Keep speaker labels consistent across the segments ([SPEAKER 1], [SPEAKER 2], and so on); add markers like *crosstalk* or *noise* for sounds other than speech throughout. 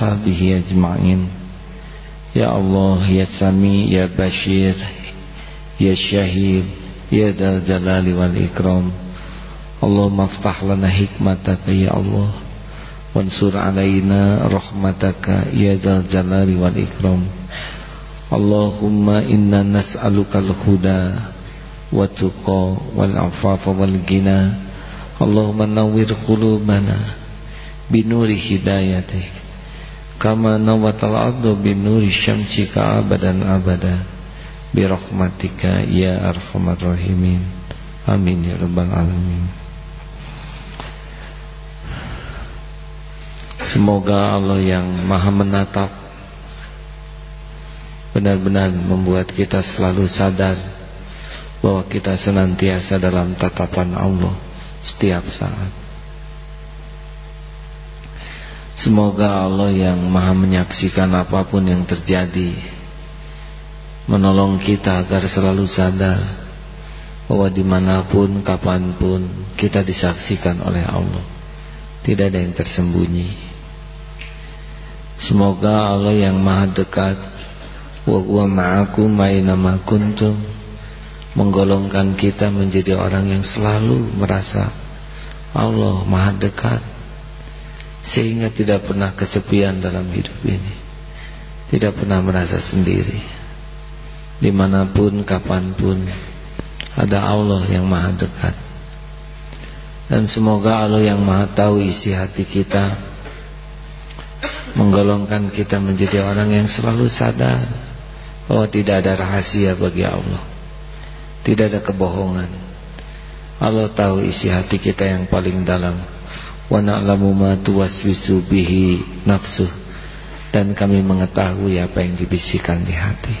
[SPEAKER 1] ashabihi ajma'in. Ya Allah ya Sami ya Bashir ya Syahid ya Dal Jalali wal Ikram. Allah aftah lana hikmataka ya Allah. Wansur alaina rahmataka ya Dal Jalali wal Ikram. Allahumma inna al-Huda wa tuqa wal afafa wal-gina Allahumma nawwir qulubana binuri hidayatik kama nawatal ardu bin nuri syamsika abadan abada. Birahmatika ya arhamar rahimin. Amin ya rabbal alamin. Semoga Allah yang maha menatap benar-benar membuat kita selalu sadar bahwa kita senantiasa dalam tatapan Allah setiap saat. Semoga Allah yang maha menyaksikan apa pun yang terjadi Menolong kita agar selalu sadar Bahwa di mana pun, kapan pun Kita disaksikan oleh Allah Tidak ada yang tersembunyi. Semoga Allah yang maha dekat Wa huwa ma'akum ma'inama kuntum Menggolongkan kita menjadi orang yang selalu merasa Allah maha dekat sehingga tidak pernah kesepian dalam hidup ini. Tidak pernah merasa sendiri. Di mana pun kapan pun ada Allah yang maha dekat. Dan semoga Allah yang maha tahu isi hati kita menggolongkan kita menjadi orang yang selalu sadar bahwa tidak ada rahasia bagi Allah. Tidak ada kebohongan. Allah tahu isi hati kita yang paling dalam wa na'lamu ma tuwaswisu bihi nafsuh. Dan kami mengetahui apa yang dibisikkan di hati.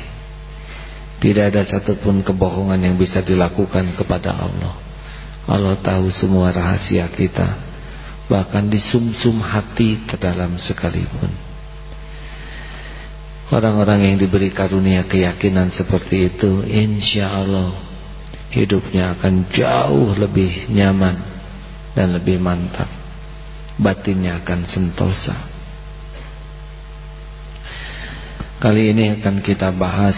[SPEAKER 1] Tidak ada satupun kebohongan yang bisa dilakukan kepada Allah. Allah tahu semua rahasia kita bahkan di sumsum -sum hati terdalam sekalipun. Orang-orang yang diberi karunia keyakinan seperti itu insya Allah hidupnya akan jauh lebih nyaman dan lebih mantap batinnya akan sentosa. Kali ini akan kita bahas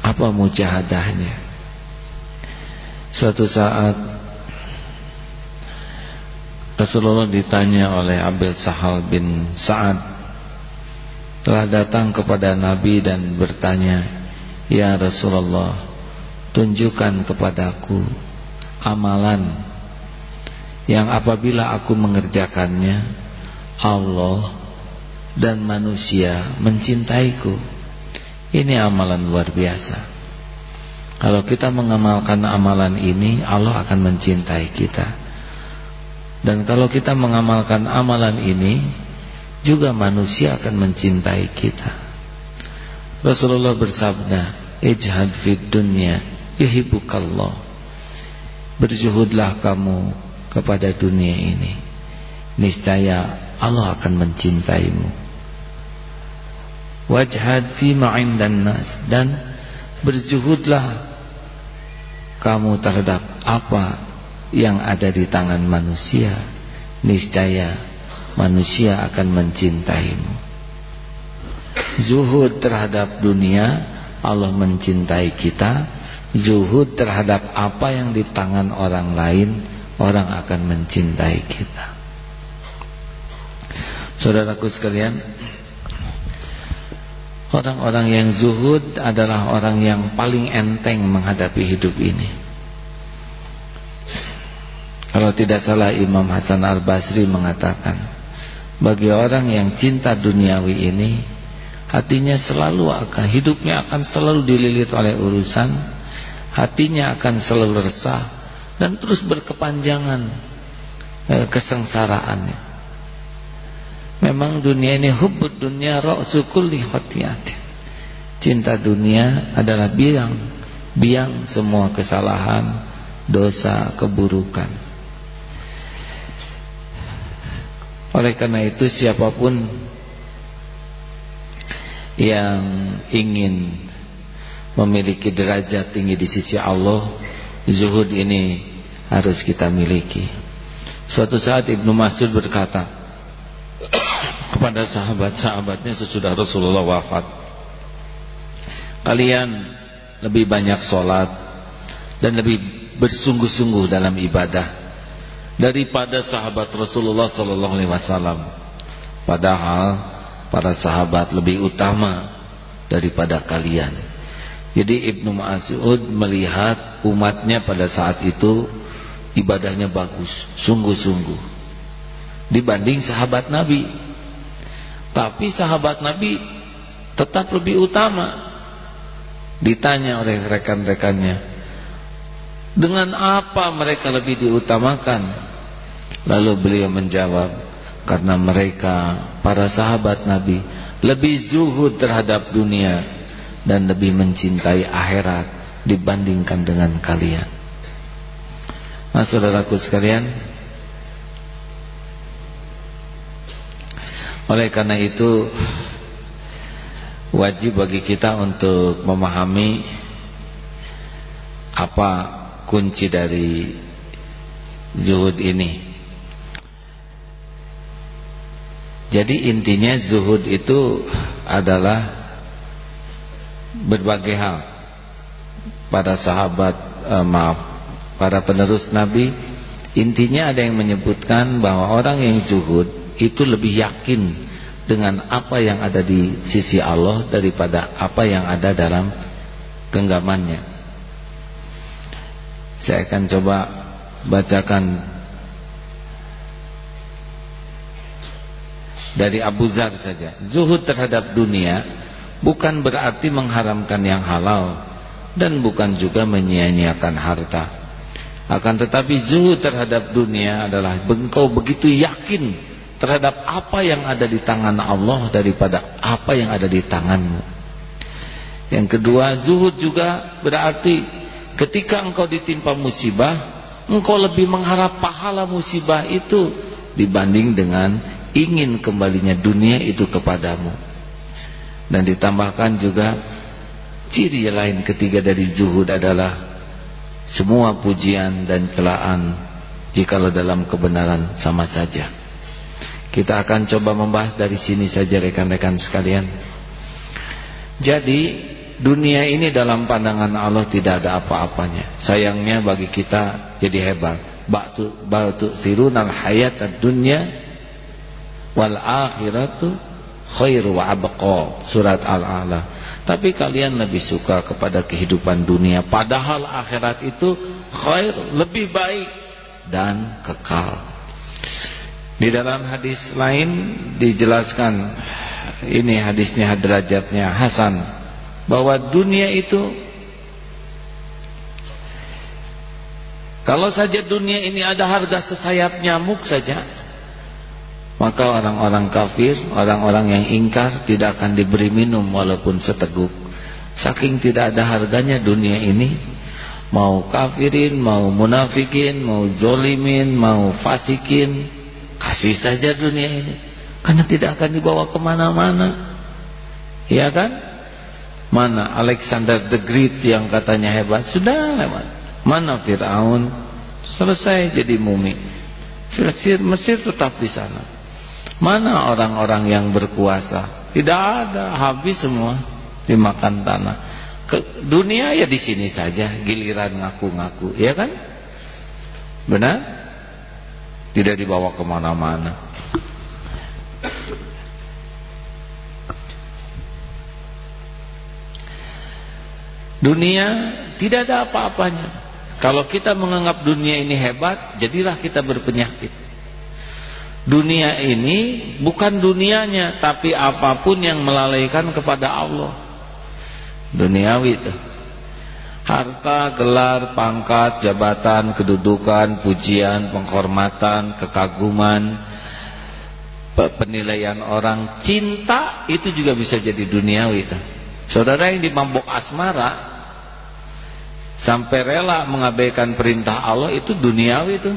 [SPEAKER 1] apa mujahadahnya. Suatu saat Rasulullah ditanya oleh Abil Sahal bin Sa'ad telah datang kepada Nabi dan bertanya Ya Rasulullah tunjukkan kepadaku amalan yang apabila aku mengerjakannya Allah dan manusia mencintaiku. Ini amalan luar biasa. Kalau kita mengamalkan amalan ini Allah akan mencintai kita. Dan kalau kita mengamalkan amalan ini juga manusia akan mencintai kita. Rasulullah bersabda ijhad fid dunya yuhibbukallah. Berjuhudlah kamu kepada dunia ini niscaya Allah akan mencintaimu. Wajhad fi ma'indan nas dan berjuhudlah kamu terhadap apa yang ada di tangan manusia niscaya manusia akan mencintaimu. Zuhud terhadap dunia Allah mencintai kita. Zuhud terhadap apa yang di tangan orang lain orang akan mencintai kita. Saudaraku sekalian orang-orang yang zuhud adalah orang yang paling enteng menghadapi hidup ini. Kalau tidak salah Imam Hasan Al-Basri mengatakan bagi orang yang cinta duniawi ini hatinya selalu akan hidupnya akan selalu dililit oleh urusan hatinya akan selalu resah dan terus berkepanjangan eh, kesengsaraannya. Memang dunia ini hubbud dunia ra'su kulli Cinta dunia adalah biang biang semua kesalahan, dosa, keburukan. Oleh karena itu siapa pun yang ingin memiliki derajat tinggi di sisi Allah, zuhud ini harus kita miliki. Suatu saat Ibnu Mas'ud berkata, kepada sahabat-sahabatnya sesudah Rasulullah wafat kalian lebih banyak sholat dan lebih bersungguh-sungguh dalam ibadah daripada sahabat Rasulullah sallallahu alaihi wasallam padahal para sahabat lebih utama daripada kalian jadi Ibnu Mas'ud melihat umatnya pada saat itu ibadahnya bagus sungguh-sungguh. Dibanding sahabat Nabi. Tapi sahabat Nabi tetap lebih utama. Ditanya oleh rekan-rekannya Dengan apa mereka lebih diutamakan? Lalu beliau menjawab Karena mereka Para sahabat Nabi Lebih zuhud terhadap dunia Dan lebih mencintai akhirat Dibandingkan dengan kalian Nah saudaraku sekalian. Oleh karena itu wajib bagi kita untuk memahami apa kunci dari zuhud ini. Jadi intinya zuhud itu adalah berbagai hal. Para sahabat eh, maaf para penerus nabi intinya ada yang menyebutkan bahwa orang yang zuhud itu lebih yakin dengan apa yang ada di sisi Allah daripada apa yang ada dalam genggamannya. Saya akan coba bacakan dari Abu Zar saja. Zuhud terhadap dunia bukan berarti mengharamkan yang halal dan bukan juga menyia-nyiakan harta. Akan tetapi zuhud terhadap dunia adalah engkau begitu yakin terhadap apa yang ada di tangan Allah daripada apa yang ada di tanganmu. Yang kedua, zuhud juga berarti ketika engkau ditimpa musibah, engkau lebih mengharap pahala musibah itu dibanding dengan ingin kembalinya dunia itu kepadamu. Dan ditambahkan juga ciri lain ketiga dari zuhud adalah semua pujian dan celaan jikalau dalam kebenaran sama saja. Kita akan coba membahas dari sini saja rekan-rekan sekalian. Jadi dunia ini dalam pandangan Allah tidak ada apa-apanya. Sayangnya bagi kita jadi hebat. Batu batu sirunal hayat dunya wal akhiratu khairu wa abqa. Surat Al-A'la. Tapi kalian lebih suka kepada kehidupan dunia padahal akhirat itu khair lebih baik dan kekal. Di dalam hadis lain dijelaskan ini hadisnya derajatnya Hasan bahwa dunia itu kalau saja dunia ini ada harga sesayap nyamuk saja maka orang-orang kafir, orang-orang yang ingkar tidak akan diberi minum walaupun seteguk. Saking tidak ada harganya dunia ini, mau kafirin, mau munafikin, mau zolimin, mau fasikin, Kasih saja dunia ini. Karena tidak akan dibawa ke mana-mana. Iya kan? Mana Alexander the Great yang katanya hebat. Sudah lewat. Mana Fir'aun? Selesai jadi mumi. Mesir, tetap di sana. Mana orang-orang yang berkuasa? Tidak ada. Habis semua. Dimakan tanah. Ke, dunia ya di sini saja. Giliran ngaku-ngaku. Iya kan? Benar? tidak dibawa ke mana-mana dunia tidak ada apa-apanya kalau kita menganggap dunia ini hebat jadilah kita berpenyakit dunia ini bukan dunianya tapi apa pun yang melalaikan kepada Allah duniawi itu harta, gelar, pangkat, jabatan, kedudukan, pujian, penghormatan, kekaguman, penilaian orang, cinta itu juga bisa jadi duniawi. Saudara yang dimabuk asmara sampai rela mengabaikan perintah Allah itu duniawi itu.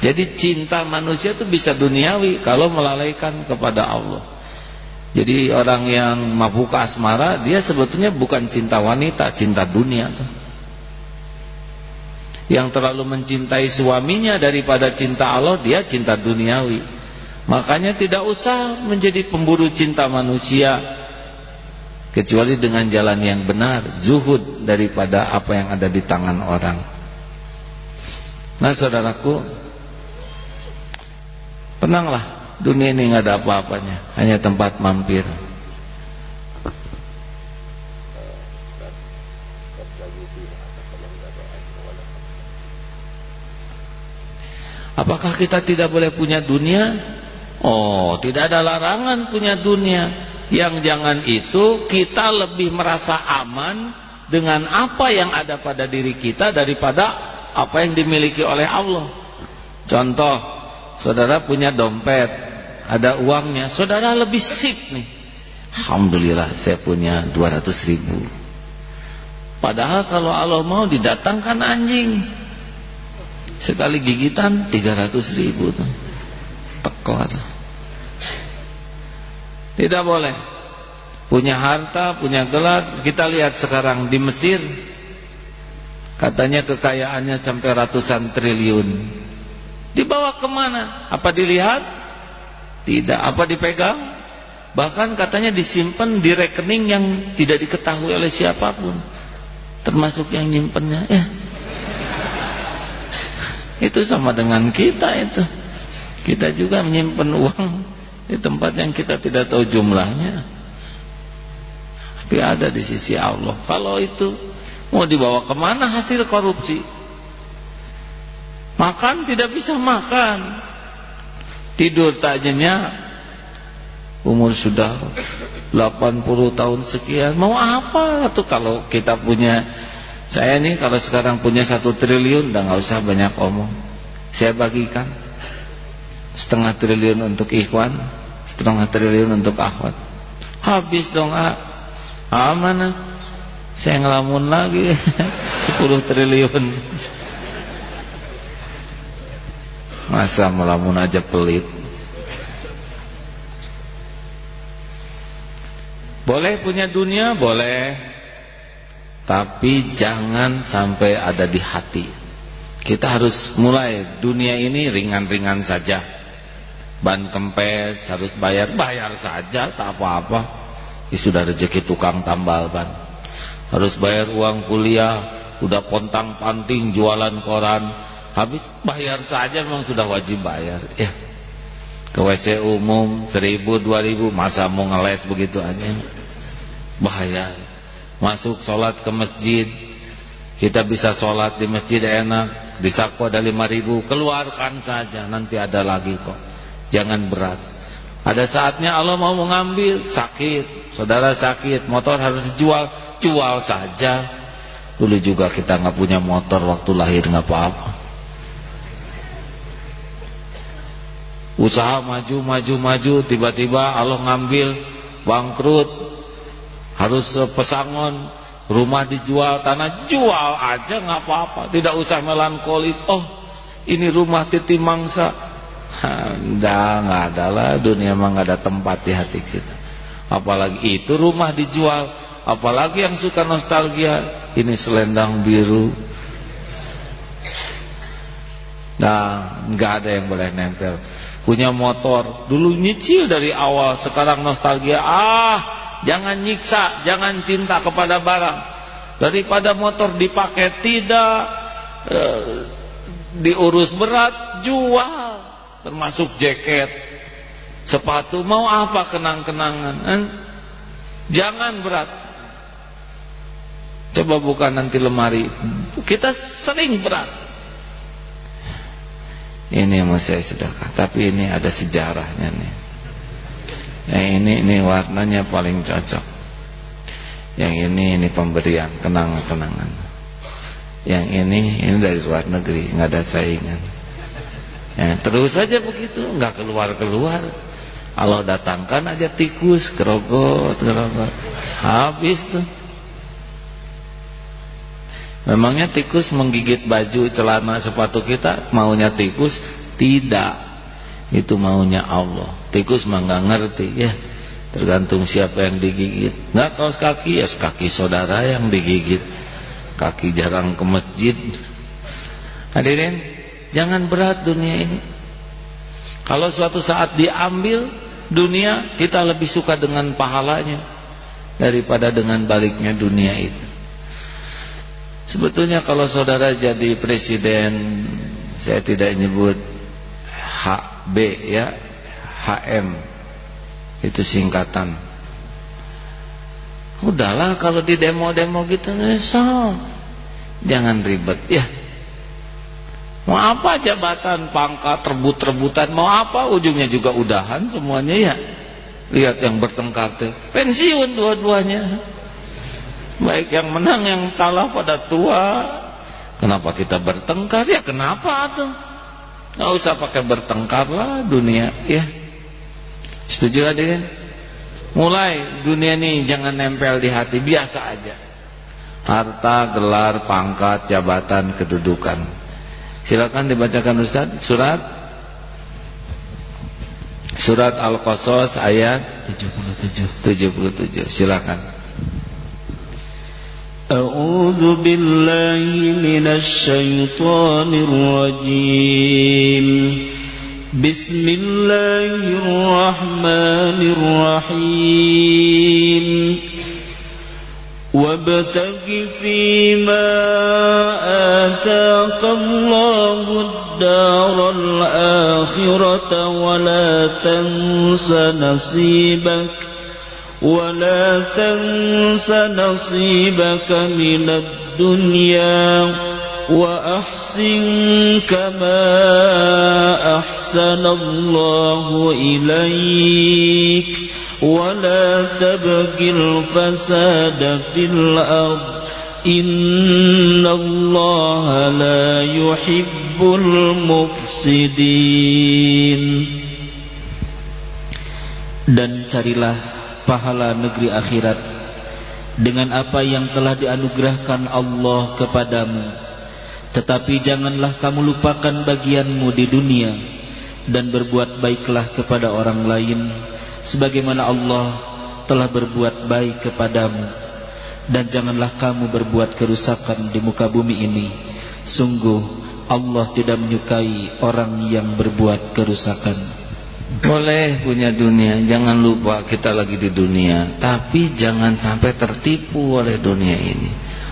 [SPEAKER 1] Jadi cinta manusia itu bisa duniawi kalau melalaikan kepada Allah. Jadi orang yang mabuk asmara dia sebetulnya bukan cinta wanita, cinta dunia. Yang terlalu mencintai suaminya daripada cinta Allah dia cinta duniawi. Makanya tidak usah menjadi pemburu cinta manusia kecuali dengan jalan yang benar, zuhud daripada apa yang ada di tangan orang. Nah, saudaraku, tenanglah, dunia ini nggak ada apa-apanya, hanya tempat mampir. Apakah kita tidak boleh punya dunia? Oh, tidak ada larangan punya dunia. Yang jangan itu kita lebih merasa aman dengan apa yang ada pada diri kita daripada apa yang dimiliki oleh Allah. Contoh, saudara punya dompet, ada uangnya, saudara lebih sip nih. Alhamdulillah saya punya 200 ribu. Padahal kalau Allah mau didatangkan anjing. Sekali gigitan 300 ribu. Tekor. Tidak boleh. Punya harta, punya gelar. Kita lihat sekarang di Mesir. Katanya kekayaannya sampai ratusan triliun. Dibawa ke mana? Apa dilihat? Tidak. Apa dipegang? Bahkan katanya disimpan di rekening yang tidak diketahui oleh siapa pun. Termasuk yang nyimpennya. Ya. *laughs* Itu sama dengan kita itu. Kita juga menyimpan uang di tempat yang kita tidak tahu jumlahnya tapi ada di sisi Allah kalau itu mau dibawa ke mana hasil korupsi makan tidak bisa makan. Tidur tak nyenyak umur sudah 80 tahun sekian. Mau apa tuh kalau kita punya saya nih kalau sekarang punya satu triliun udah nggak usah banyak omong. Saya bagikan setengah triliun untuk ikhwan setengah triliun untuk akhwat. Habis dong ah, ah. Mana saya ngelamun lagi. *laughs* 10 triliun masa melamun aja pelit. Boleh punya dunia? Boleh. Tapi jangan sampai ada di hati. Kita harus mulai dunia ini ringan-ringan saja. Ban kempes harus bayar. Bayar saja tak apa-apa. Sudah rezeki tukang tambal ban. Harus bayar uang kuliah udah pontang panting jualan koran habis? Bayar saja memang sudah wajib bayar. Ya. Ke WC umum seribu dua ribu masa mau ngeles begitu aja? Bayar masuk sholat ke masjid kita bisa sholat di masjid enak di saku ada lima ribu keluarkan saja nanti ada lagi kok. Jangan berat. Ada saatnya Allah mau mengambil sakit. Saudara sakit motor harus dijual jual saja. Dulu juga kita nggak punya motor waktu lahir nggak apa-apa usaha maju maju maju tiba-tiba Allah ngambil bangkrut harus pesangon rumah dijual tanah jual aja nggak apa-apa tidak usah melankolis oh ini rumah titi mangsa Enggak, enggak ada lah dunia emang enggak ada tempat di hati kita. Apalagi itu rumah dijual, apalagi yang suka nostalgia, ini selendang biru. Nah, enggak ada yang boleh nempel. Punya motor, dulu nyicil dari awal, sekarang nostalgia. Ah, jangan nyiksa, jangan cinta kepada barang. Daripada motor dipakai tidak eh, diurus berat, jual termasuk jaket sepatu mau apa kenang-kenangan eh? jangan berat coba buka nanti lemari kita sering berat ini saya sedekah tapi ini ada sejarahnya nih yang ini ini warnanya paling cocok yang ini ini pemberian kenang-kenangan yang ini ini dari luar negeri nggak ada saingan Ya, terus saja begitu, nggak keluar-keluar. Allah datangkan aja tikus, kerogot, kerogot. Habis tuh. Memangnya tikus menggigit baju, celana, sepatu kita maunya tikus? Tidak. Itu maunya Allah. Tikus mah nggak ngerti ya. Tergantung siapa yang digigit. Nggak kaos kaki ya kaki saudara yang digigit. Kaki jarang ke masjid. Hadirin, Jangan berat dunia ini. Kalau suatu saat diambil dunia, kita lebih suka dengan pahalanya daripada dengan baliknya dunia itu. Sebetulnya kalau saudara jadi presiden, saya tidak nyebut HB ya, HM itu singkatan. Udahlah kalau di demo-demo gitu, so, jangan ribet ya Mau apa jabatan, pangkat, rebut-rebutan, mau apa ujungnya juga udahan semuanya ya. Lihat yang bertengkar tuh, pensiun dua-duanya. Baik yang menang yang kalah pada tua. Kenapa kita bertengkar? Ya kenapa tuh? Gak usah pakai bertengkar lah dunia ya. Setuju hadirin? Mulai dunia ini jangan nempel di hati, biasa aja. Harta, gelar, pangkat, jabatan, kedudukan Silakan dibacakan Ustaz surat Surat Al-Qasas ayat 77. 77. Silakan.
[SPEAKER 2] أعوذ بالله من الشيطان الرجيم. بسم الله الرحمن الرحيم. وابتغ فيما آتاك الله الدار الآخرة ولا تنس نصيبك. ولا تنس نصيبك من الدنيا وأحسن كما أحسن الله إليك ولا تبغ الفساد في الأرض إن الله لا يحب المفسدين. Dan carilah pahala negeri akhirat dengan apa yang telah dianugerahkan Allah kepadamu. Tetapi janganlah kamu lupakan bagianmu di dunia dan berbuat baiklah kepada orang lain sebagaimana Allah telah berbuat baik kepadamu. Dan janganlah kamu berbuat kerusakan di muka bumi ini. Sungguh Allah tidak menyukai orang yang berbuat kerusakan
[SPEAKER 1] boleh punya dunia jangan lupa kita lagi di dunia tapi jangan sampai tertipu oleh dunia ini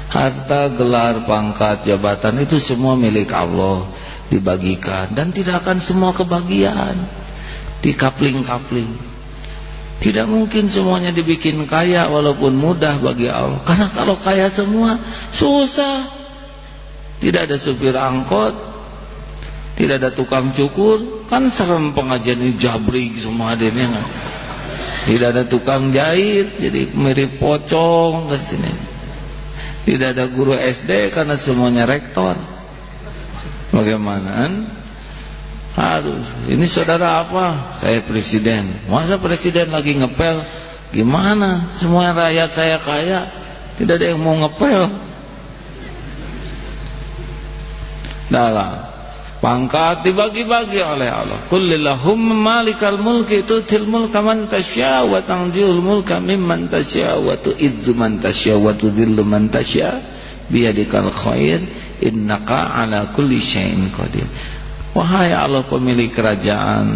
[SPEAKER 1] harta, gelar, pangkat, jabatan itu semua milik Allah dibagikan dan tidak akan semua kebagian dikapling-kapling tidak mungkin semuanya dibikin kaya walaupun mudah bagi Allah. Karena kalau kaya semua susah. Tidak ada supir angkot, tidak ada tukang cukur, kan serem pengajian ini jabri semua hadirnya kan. Tidak ada tukang jahit, jadi mirip pocong ke sini. Tidak ada guru SD karena semuanya rektor. Bagaimana? Harus. Ini saudara apa? Saya presiden. Masa presiden lagi ngepel? Gimana? Semua rakyat saya kaya. Tidak ada yang mau ngepel. Dalam pangkat dibagi-bagi oleh Allah. Kullillahum malikal mulki tutil mulka man tasya wa tanzilul mulka mimman tasya wa tu'izzu man tasya wa tudhillu man tasya biyadikal khair innaka ala kulli syai'in qadir. Wahai Allah pemilik kerajaan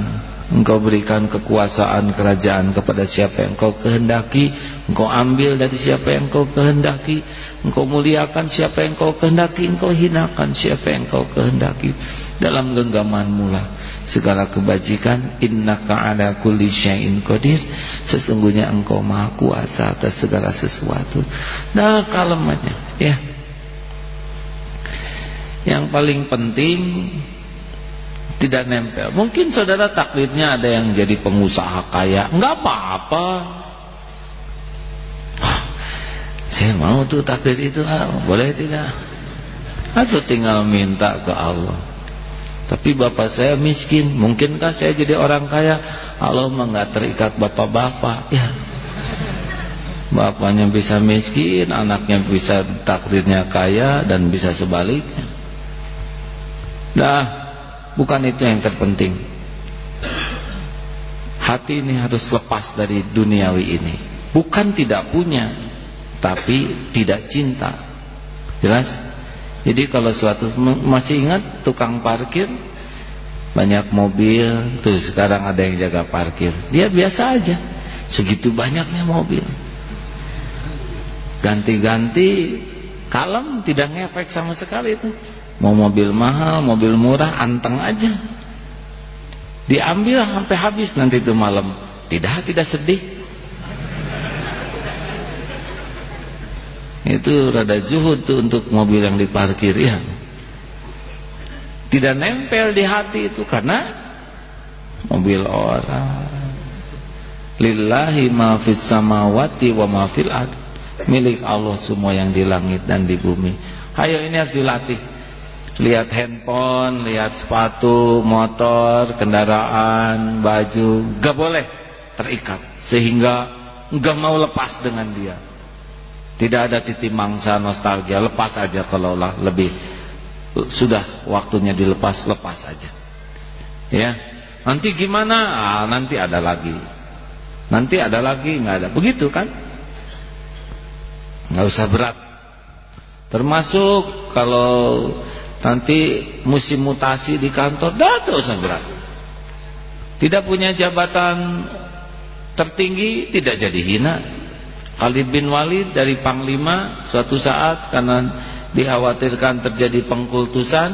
[SPEAKER 1] Engkau berikan kekuasaan kerajaan kepada siapa yang engkau kehendaki. Engkau ambil dari siapa yang engkau kehendaki. Engkau muliakan siapa yang engkau kehendaki. Engkau hinakan siapa yang engkau kehendaki. Dalam genggaman mula Segala kebajikan. Innaka ala kulli syai'in qadir. Sesungguhnya engkau maha kuasa atas segala sesuatu. Nah kalimatnya ya. Yang paling penting tidak nempel. Mungkin saudara taklidnya ada yang jadi pengusaha kaya, nggak apa-apa. Saya mau tuh taklid itu, ah, boleh tidak? Atau tinggal minta ke Allah. Tapi bapak saya miskin, mungkinkah saya jadi orang kaya? Allah nggak terikat bapak-bapak, ya. Bapaknya bisa miskin, anaknya bisa takdirnya kaya dan bisa sebaliknya. Nah, Bukan itu yang terpenting. Hati ini harus lepas dari duniawi ini. Bukan tidak punya, tapi tidak cinta. Jelas? Jadi kalau suatu masih ingat tukang parkir banyak mobil tuh sekarang ada yang jaga parkir dia biasa aja segitu banyaknya mobil ganti-ganti kalem tidak ngefek sama sekali itu mau mobil mahal mobil murah anteng aja. Diambil sampai habis nanti itu malam. Tidak tidak sedih. Itu rada zuhud tuh untuk mobil yang diparkir ya tidak nempel di hati itu karena mobil orang. Lillahi ma fis samawati wa ma fil milik Allah semua yang di langit dan di bumi. Ayo ini harus dilatih lihat handphone lihat sepatu motor kendaraan baju gak boleh terikat. Sehingga gak mau lepas dengan dia. Tidak ada titik mangsa nostalgia. Lepas aja kalau lah lebih. Sudah waktunya dilepas lepas aja. Ya. Nanti gimana? Ah, nanti ada lagi. Nanti ada lagi nggak ada. Begitu kan? Nggak usah berat. Termasuk kalau nanti musim mutasi di kantor usah berat tidak punya jabatan tertinggi tidak jadi hina. Khalid bin Walid dari Panglima suatu saat karena dikhawatirkan terjadi pengkultusan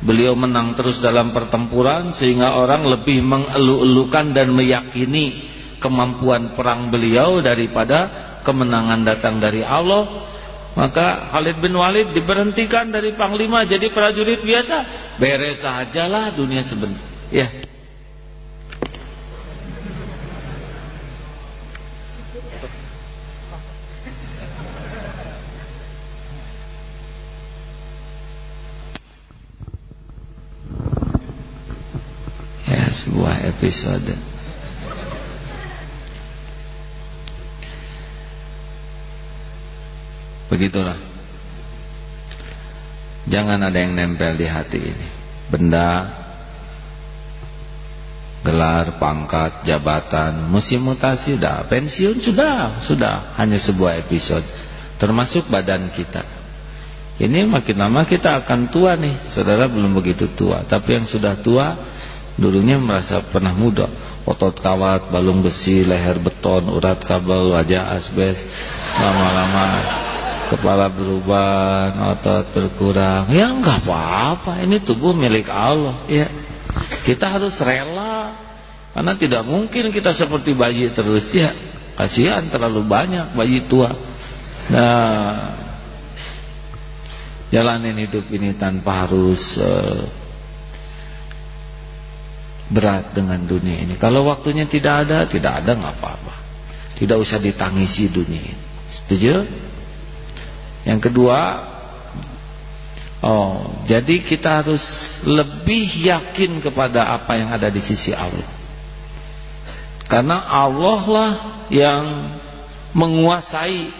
[SPEAKER 1] beliau menang terus dalam pertempuran sehingga orang lebih mengelu-elukan dan meyakini kemampuan perang beliau daripada kemenangan datang dari Allah maka Khalid bin Walid diberhentikan dari panglima jadi prajurit biasa. Beres sajalah dunia sebentar. Ya. Sebuah episode begitulah. Jangan ada yang nempel di hati ini. Benda gelar, pangkat, jabatan, musim mutasi sudah, pensiun sudah, sudah, hanya sebuah episode. Termasuk badan kita. Ini makin lama kita akan tua nih, saudara belum begitu tua, tapi yang sudah tua Dulunya merasa pernah muda. Otot kawat, balung besi, leher beton, urat kabel, wajah asbes Lama-lama kepala berubah, otot berkurang Ya enggak apa-apa, ini tubuh milik Allah ya Kita harus rela Karena tidak mungkin kita seperti bayi terus ya Kasihan terlalu banyak bayi tua Nah Jalanin hidup ini tanpa harus uh, berat dengan dunia ini. Kalau waktunya tidak ada, tidak ada nggak apa-apa. Tidak usah ditangisi dunia ini. Setuju? Yang kedua, oh, jadi kita harus lebih yakin kepada apa yang ada di sisi Allah. Karena Allah lah yang menguasai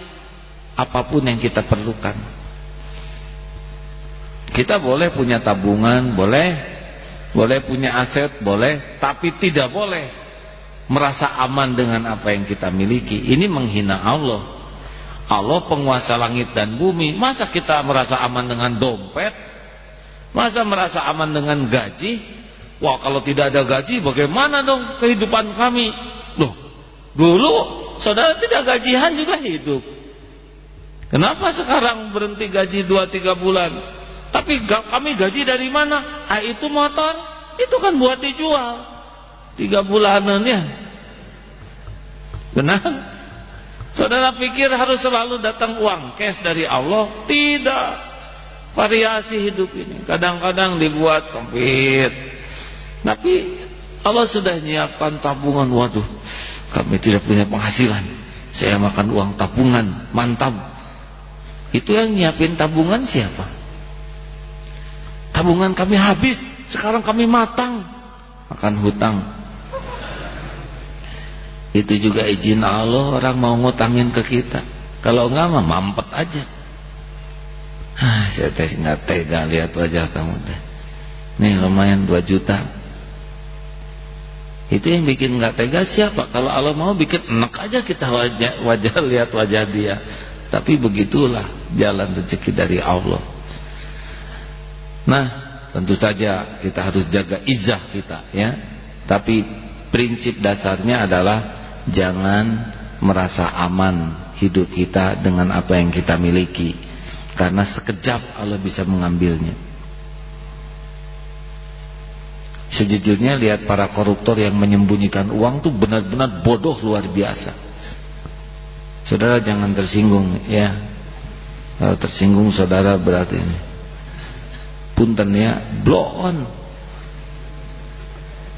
[SPEAKER 1] apa pun yang kita perlukan. Kita boleh punya tabungan, boleh boleh punya aset, boleh, tapi tidak boleh merasa aman dengan apa yang kita miliki. Ini menghina Allah. Allah penguasa langit dan bumi. Masa kita merasa aman dengan dompet? Masa merasa aman dengan gaji? Wah, kalau tidak ada gaji, bagaimana dong kehidupan kami? Loh, dulu saudara tidak gajian juga hidup. Kenapa sekarang berhenti gaji 2-3 bulan? Tapi kami gaji dari mana? Ah itu motor, itu kan buat dijual. Tiga bulanan ya. Benar? Saudara pikir harus selalu datang uang cash dari Allah? Tidak. Variasi hidup ini. Kadang-kadang dibuat sempit. Tapi Allah sudah menyiapkan tabungan. Waduh, kami tidak punya penghasilan. Saya makan uang tabungan, mantap. Itu yang nyiapin tabungan siapa? tabungan kami habis sekarang kami matang akan hutang itu juga izin Allah orang mau ngutangin ke kita. Kalau enggak mah mampet aja. Ah saya teh nggak tega lihat wajah kamu teh. Nih lumayan 2 juta. Itu yang bikin nggak tega siapa? Kalau Allah mau bikin enak aja kita wajah, wajah *laughs* lihat wajah dia. Tapi begitulah jalan rezeki dari Allah. Nah tentu saja kita harus jaga izah kita ya. Tapi prinsip dasarnya adalah jangan merasa aman hidup kita dengan apa yang kita miliki. Karena sekejap Allah bisa mengambilnya. Sejujurnya lihat para koruptor yang menyembunyikan uang tuh benar-benar bodoh luar biasa. Saudara jangan tersinggung ya. Kalau tersinggung saudara berarti ini. Punten ya. Blow on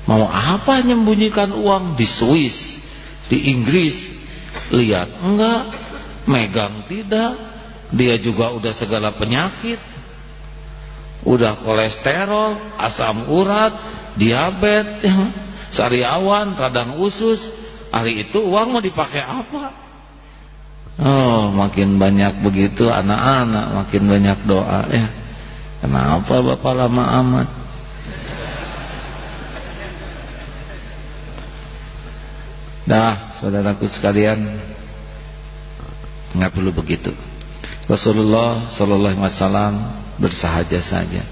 [SPEAKER 1] mau apa menyembunyikan uang di Swiss di Inggris lihat enggak. Megang tidak. Dia juga udah segala penyakit. Udah kolesterol asam urat diabetes sariawan radang usus. Hari itu uang mau dipakai apa? Oh makin banyak begitu anak-anak makin banyak doa ya. Kenapa bapak lama amat Dah saudaraku sekalian nggak perlu begitu. Rasulullah Sallallahu Alaihi Wasallam bersahaja saja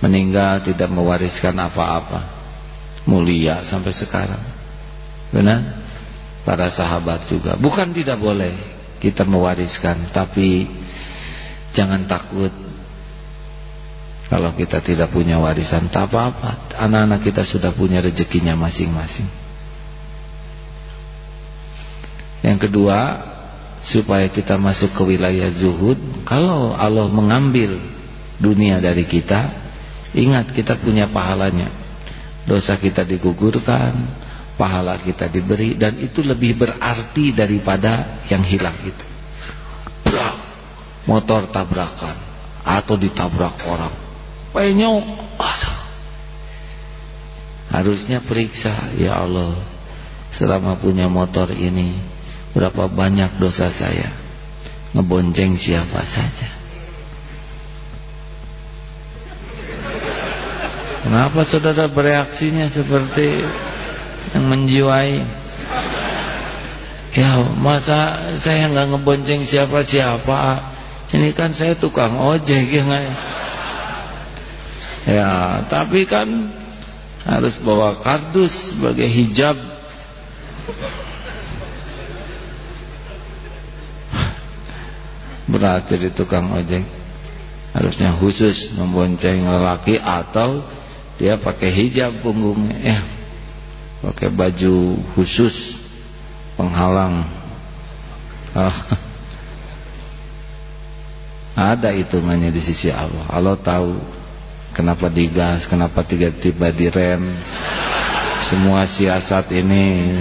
[SPEAKER 1] meninggal tidak mewariskan apa-apa mulia sampai sekarang. Benar? Para sahabat juga. Bukan tidak boleh kita mewariskan tapi jangan takut kalau kita tidak punya warisan tak apa-apa. Anak-anak kita sudah punya rezekinya masing-masing yang kedua supaya kita masuk ke wilayah zuhud kalau Allah mengambil dunia dari kita ingat kita punya pahalanya. Dosa kita digugurkan pahala kita diberi dan itu lebih berarti daripada yang hilang itu. Brak, motor tabrakan atau ditabrak orang. Penyok. Aduh. harusnya periksa ya Allah selama punya motor ini berapa banyak dosa saya? Ngebonceng siapa saja. Kenapa saudara bereaksinya seperti yang menjiwai? Ya masa saya nggak ngebonceng siapa-siapa? Ini kan saya tukang ojek ya gak ya tapi kan harus bawa kardus sebagai hijab berarti di tukang ojek harusnya khusus membonceng lelaki atau dia pakai hijab punggungnya. Ya pakai baju khusus penghalang. Oh. ada hitungannya di sisi Allah. Allah tahu kenapa digas kenapa tiba-tiba direm semua siasat ini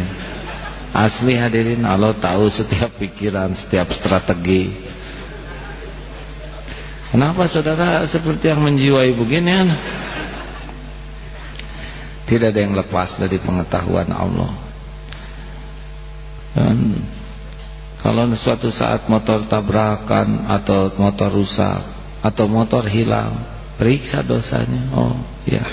[SPEAKER 1] asli hadirin. Allah tahu setiap pikiran setiap strategi kenapa saudara seperti yang menjiwai begini tidak ada yang lepas dari pengetahuan Allah. Dan kalau suatu saat motor tabrakan atau motor rusak atau motor hilang, periksa dosanya. Oh, ya.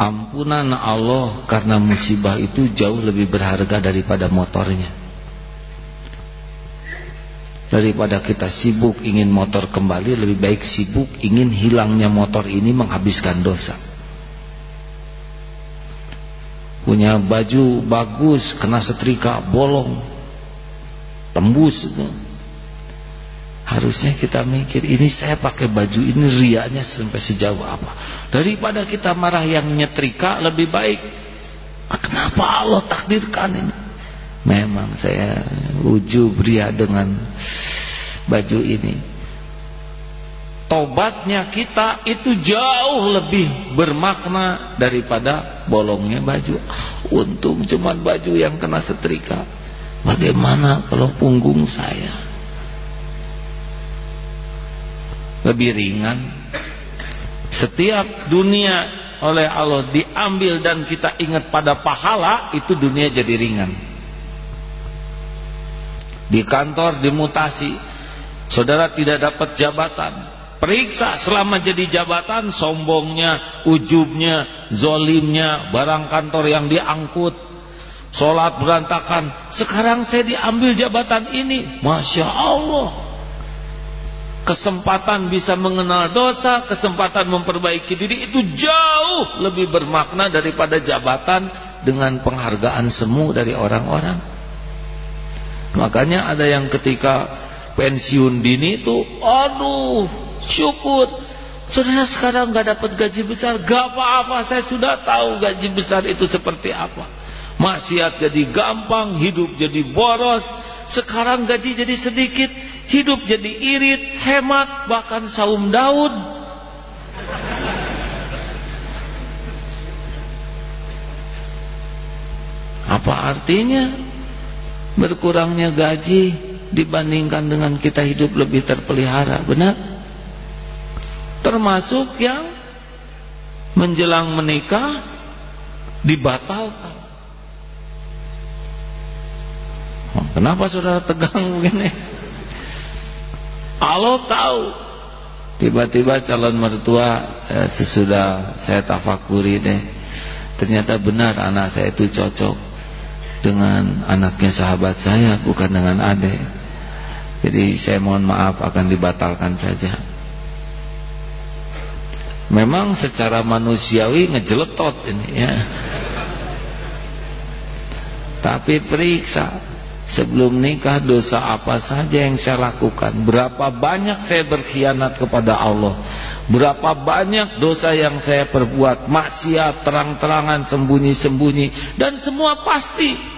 [SPEAKER 1] Ampunan Allah karena musibah itu jauh lebih berharga daripada motornya. Daripada kita sibuk ingin motor kembali, lebih baik sibuk ingin hilangnya motor ini menghabiskan dosa. Punya baju bagus kena setrika bolong tembus. Itu harusnya kita mikir ini saya pakai baju ini riaknya sampai sejauh apa. Daripada kita marah yang nyetrika lebih baik ah, kenapa Allah takdirkan ini memang saya ujub ria dengan baju ini. Tobatnya kita itu jauh lebih bermakna daripada bolongnya baju. Untung cuma baju yang kena setrika. Bagaimana kalau punggung saya? Lebih ringan. Setiap dunia oleh Allah diambil dan kita ingat pada pahala itu dunia jadi ringan di kantor dimutasi saudara tidak dapat jabatan periksa selama jadi jabatan sombongnya, ujubnya, zolimnya, barang kantor yang diangkut, sholat berantakan. Sekarang saya diambil jabatan ini, masya Allah. kesempatan bisa mengenal dosa, kesempatan memperbaiki diri itu jauh lebih bermakna daripada jabatan dengan penghargaan semu dari orang-orang. Makanya ada yang ketika pensiun dini itu, aduh, syukur. Saudara sekarang nggak dapat gaji besar, gak apa-apa, saya sudah tahu gaji besar itu seperti apa. Maksiat jadi gampang, hidup jadi boros, sekarang gaji jadi sedikit, hidup jadi irit, hemat, bahkan saum daud. Apa artinya berkurangnya gaji dibandingkan dengan kita hidup lebih terpelihara? Benar? Termasuk yang menjelang menikah dibatalkan. Oh, kenapa saudara tegang *laughs* begini? Allah tahu tiba-tiba calon mertua eh, sesudah saya tafakuri deh ternyata benar anak saya itu cocok dengan anaknya sahabat saya bukan dengan adik. Jadi saya mohon maaf akan dibatalkan saja. Memang secara manusiawi ngejeletot ini ya. Tapi periksa Sebelum nikah dosa apa saja yang saya lakukan? Berapa banyak saya berkhianat kepada Allah? Berapa banyak dosa yang saya perbuat? Maksiat, terang-terangan, sembunyi-sembunyi. Dan semua pasti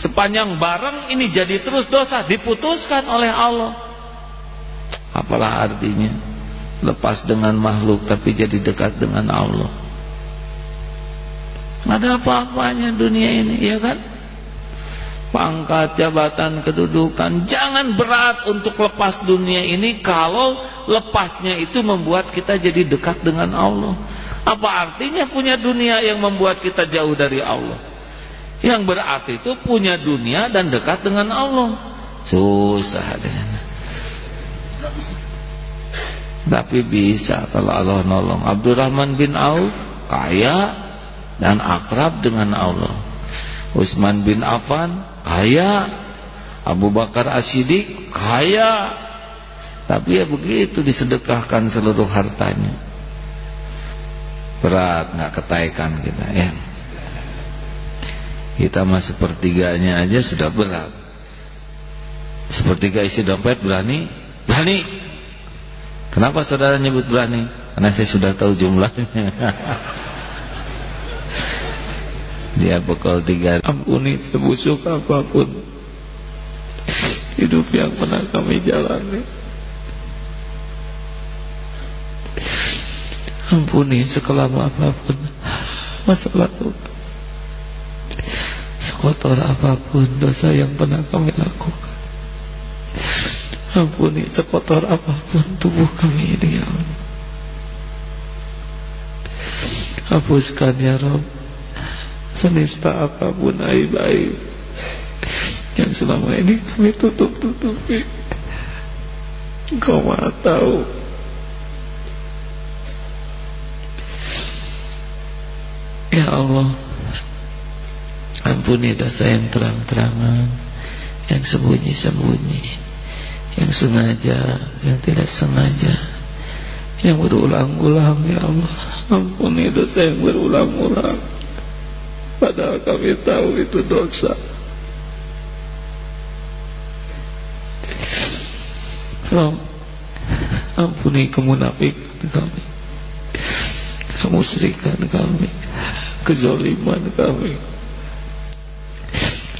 [SPEAKER 1] Sepanjang barang ini jadi terus dosa Diputuskan oleh Allah. Apalah artinya? Lepas dengan makhluk tapi jadi dekat dengan Allah. Nggak ada apa-apanya dunia ini ya kan pangkat, jabatan, kedudukan. Jangan berat untuk lepas dunia ini kalau lepasnya itu membuat kita jadi dekat dengan Allah. Apa artinya punya dunia yang membuat kita jauh dari Allah? Yang berarti itu punya dunia dan dekat dengan Allah. Susah dengan. Tapi bisa kalau Allah nolong. Abdurrahman bin Auf kaya dan akrab dengan Allah. Utsman bin Affan kaya. Abu Bakar Asyidik kaya. Tapi ya begitu disedekahkan seluruh hartanya. Berat nggak ketaikan kita ya. Kita mah sepertiganya aja sudah berat. Sepertiga isi dompet berani? Berani. Kenapa saudara nyebut berani? Karena saya sudah tahu jumlahnya *laughs* dia bekal tiga. Ampuni sebusuk apa pun hidup yang pernah kami jalani. Ampuni sekelam apa pun masa lalu sekotor apa pun dosa yang pernah kami lakukan. Ampuni sekotor apa pun tubuh kami ini ya Allah. Hapuskan ya Rabb senista apa pun aib-aib yang selama ini kami tutup-tutupi. Engkau maha tahu. Ya Allah ampuni dosa yang terang-terangan yang sembunyi-sembunyi yang sengaja yang tidak sengaja yang berulang-ulang ya Allah. Ampuni dosa yang berulang-ulang Padahal kami tahu itu dosa. Rom Ampuni kemunafikan kami. Kemusrikan kami. Kezoliman kami.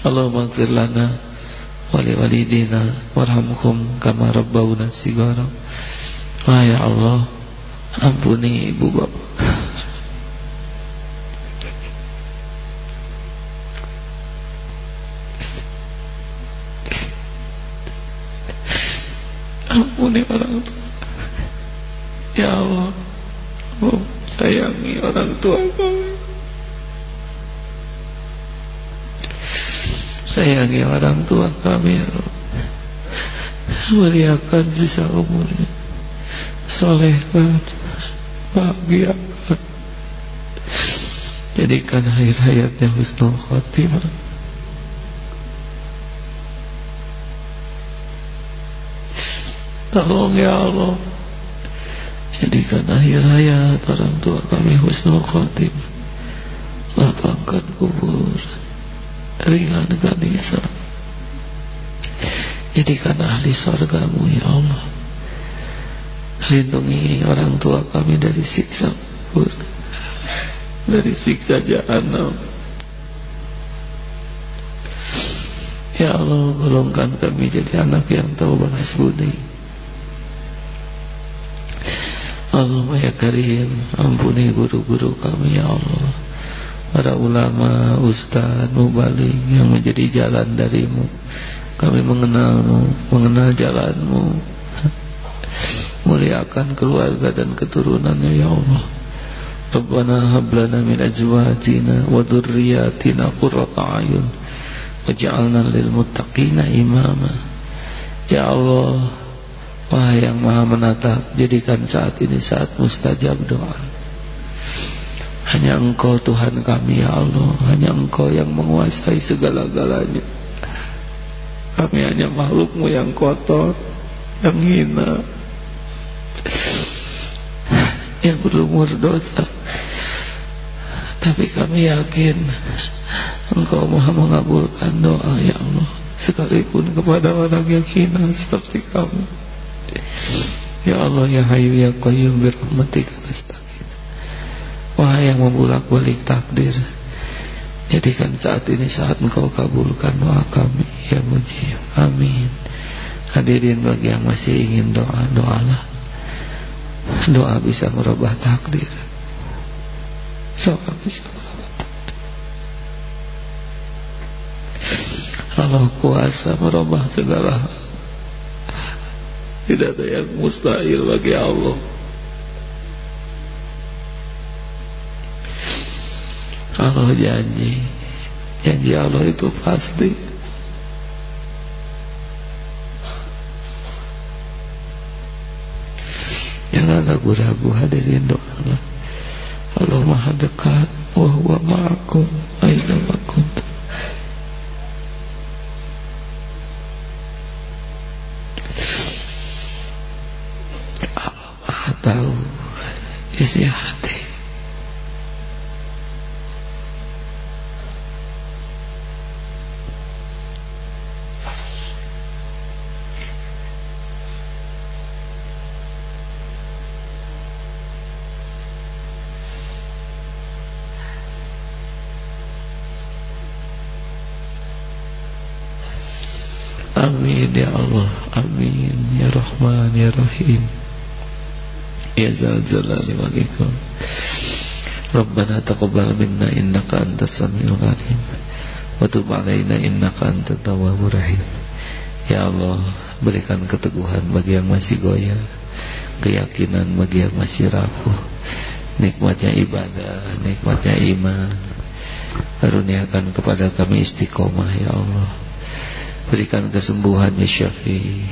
[SPEAKER 1] Allahumma gfir lana Wali walidina Warhamkum kama rabbawna sigara ya Allah Ampuni ibu bapak ampuni orang tua. Ya Allah oh, sayangi orang tua kami sayangi orang tua kami ya Allah muliakan sisa umurnya. Solehkan bahagiakan. Jadikan akhir hayatnya husnul khotimah Tolong ya Allah. Jadikan akhir hayat orang tua kami husnul khotim Lapangkan kubur. Ringankan nisa Jadikan ahli surgamu ya Allah. Lindungi orang tua kami dari siksa kubur. Dari siksa jahanam Ya Allah golongkan kami jadi anak yang tahu balas budi Allahumma ya karim Ampuni guru-guru kami ya Allah. Para ulama, ustaz, mubalik Yang menjadi jalan darimu. Kami mengenalmu Mengenal jalanmu. Muliakan keluarga dan keturunannya Ya Allah. Rabbana hablana min ajwajina Wa dhurriyatina qurrata Waj'alna lil muttaqina imama. Ya Allah Wahai yang maha menatap Jadikan saat ini saat mustajab doa. Hanya engkau Tuhan kami ya Allah. Hanya engkau yang menguasai segala-galanya. Kami hanya makhlukmu yang kotor Yang hina Yang berumur dosa. Tapi kami yakin Engkau maha mengabulkan doa ya Allah. Sekalipun kepada orang yang hina seperti kamu Ya Allah ya hayu ya qayyum birahmatika nasta'in. Wahai yang membulak balik takdir Jadikan saat ini saat engkau kabulkan doa kami Ya mujib Amin. Hadirin bagi yang masih ingin doa Doalah. Doa bisa merubah takdir. Doa bisa merubah takdir. Allah kuasa merubah segala Tidak ada yang mustahil bagi Allah. Allah janji Janji Allah itu pasti. Jangan ragu-ragu hadirin doa. Allah Allah maha dekat. Wa huwa ma'akum. Aina ma'akum maha tahu Isi hati Amin ya Allah. Amin ya Rahman ya Rahim Ya Zal Jalali wal Ikram. Rabbana taqabbal minna innaka antas samiul alim. Wa tub alaina innaka antat tawwabur rahim. Ya Allah berikan keteguhan bagi yang masih goyah keyakinan bagi yang masih rapuh nikmatnya ibadah nikmatnya iman. Karuniakan kepada kami istiqomah ya Allah. Berikan kesembuhan ya Syafi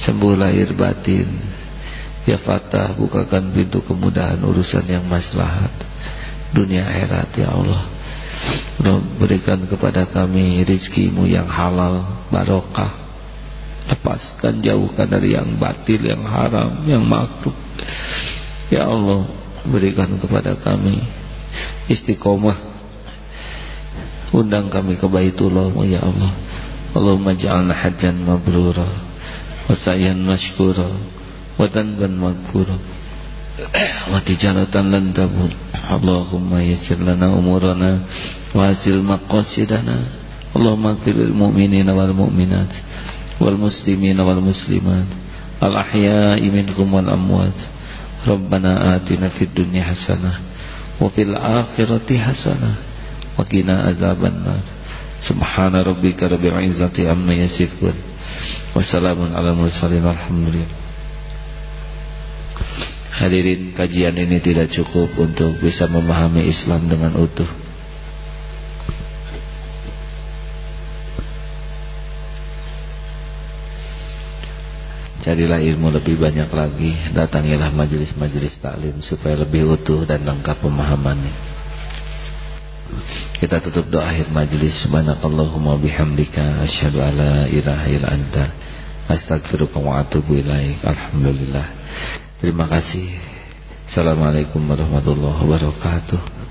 [SPEAKER 1] Sembuh lahir batin Ya Fatah bukakan pintu kemudahan urusan yang maslahat Dunia akhirat ya Allah. Berikan kepada kami rizkimu yang halal Barokah. Lepaskan jauhkan dari yang batil Yang haram, yang makruh. Ya Allah Berikan kepada kami Istiqomah. Undang kami ke Baitullahmu ya Allah. Allahumma ja'alna hajjan mabrura wa sa'yan mashkura wa dhanban maghfura wa tijaratan lan tabur Allahumma yassir lana umurana wa hasil maqasidana. Allahumma ighfir lil mu'minina wal mu'minat wal muslimina wal muslimat. Al ahya'i minhum wal amwat. Rabbana atina fid dunya hasanah wa fil akhirati hasanah wa qina azabannar. Subhana rabbika rabbil izzati amma yasifun. Wassalamun ala mursalin. Alhamdulillah Hadirin kajian ini tidak cukup untuk bisa memahami Islam dengan utuh Jadilah ilmu lebih banyak lagi Datangilah majelis-majelis taklim Supaya lebih utuh dan lengkap pemahamannya kita tutup doa akhir majlis. Subhanakallahumma bihamdika asyhadu alla ilaha illa anta wa atubu. Alhamdulillah. Terima kasih. Assalamualaikum warahmatullahi wabarakatuh.